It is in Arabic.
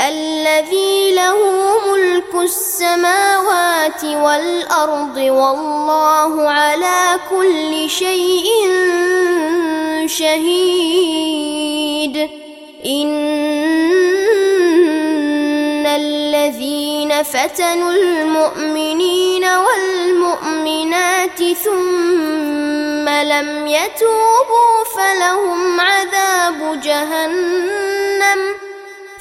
الذي له ملك السماوات والأرض والله على كل شيء شهيد. إن الذين فتنوا المؤمنين والمؤمنات ثم لم يتوبوا فلهم عذاب جهنم.